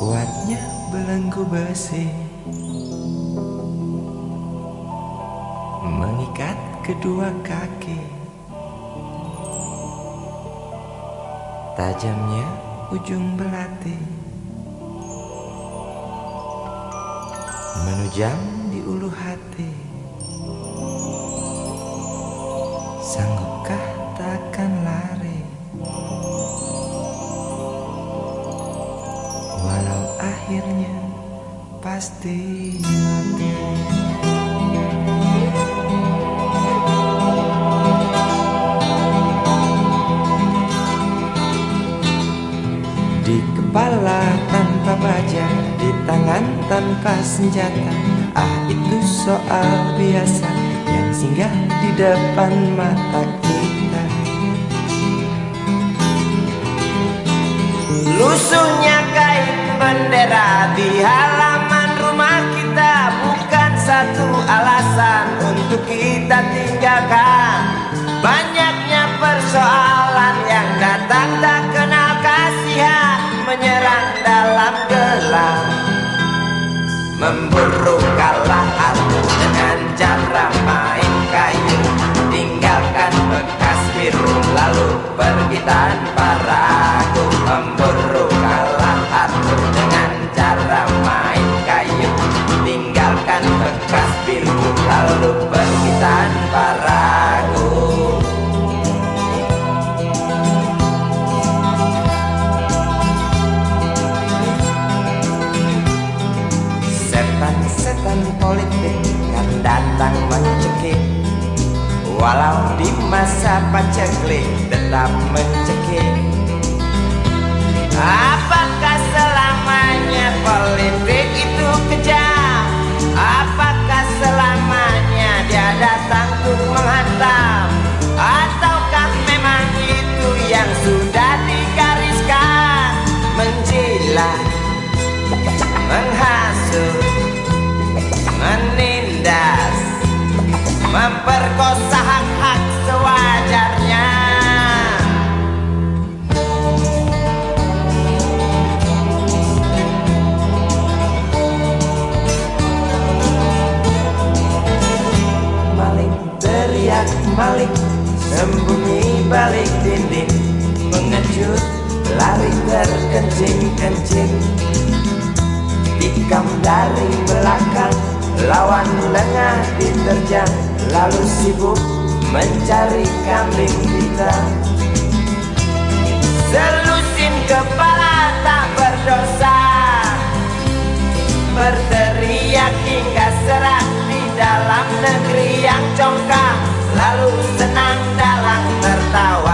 Kuatnya belenggu besi. Mengikat kedua kaki. Tajamnya ujung belati. Menujam di ulu hati. Sanggupkah takkan akhirnya pasti mati Di kepala tanpa baja Di tangan tanpa senjata. Ah itu soal biasa Yang singgah di depan mata kita. Lusuhnya bendera di halaman rumah kita. Bukan satu alasan untuk kita tinggalkan. Banyaknya persoalan yang datang tak kenal kasihan. Menyerang dalam gelap Memburu kalah aku dengan cara main kayu. Tinggalkan bekas biru lalu pergi tanpa ragu Tinggalkan bekas biru lalu pergi tanpa ragu Setan-setan politik kan datang mencekik. Walau di masa paceklik tetap mencekik. Apakah selamanya maling Sembunyi balik dinding Mengecut lari terkencing-kencing. Tikam dari belakang Lawan lengah diterjang Lalu sibuk mencari kambing hitam. Selusin kepala tak berdosa Berteriak hingga serak di dalam negeri yang congkak Lalu senang dalam tertawa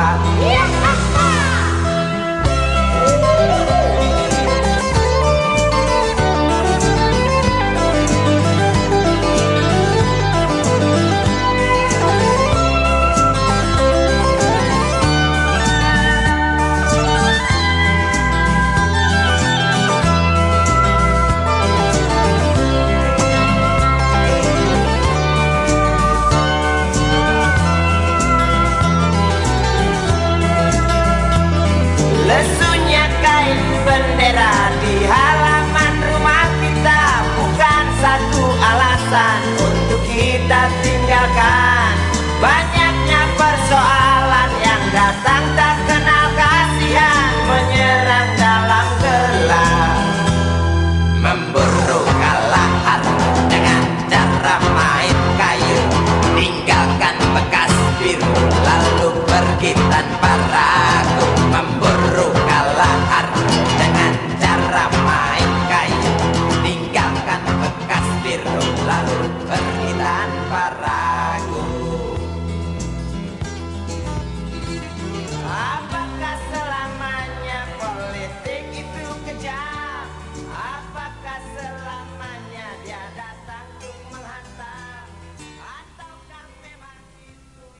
barraco.